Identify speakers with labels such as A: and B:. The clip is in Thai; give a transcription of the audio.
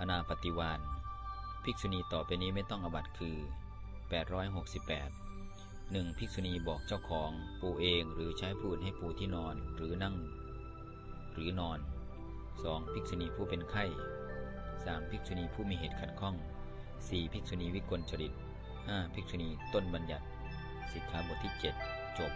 A: อนาปฏิวานภิกษุณีต่อไปนี้ไม่ต้องอบัตคือ 868 1. ภิกษุณีบอกเจ้าของปูเองหรือใช้ผู้อื่นให้ปูที่นอนหรือนั่ง หรือนอน 2. ภิกษุณีผู้เป็นไข้ 3. ภิกษุณีผู้มีเหตุขัดข้อง 4. ภิกษุณีวิกลจริต 5. ภิกษุณีต้นบัญญัติ สิกขาบทที่ 7 จบ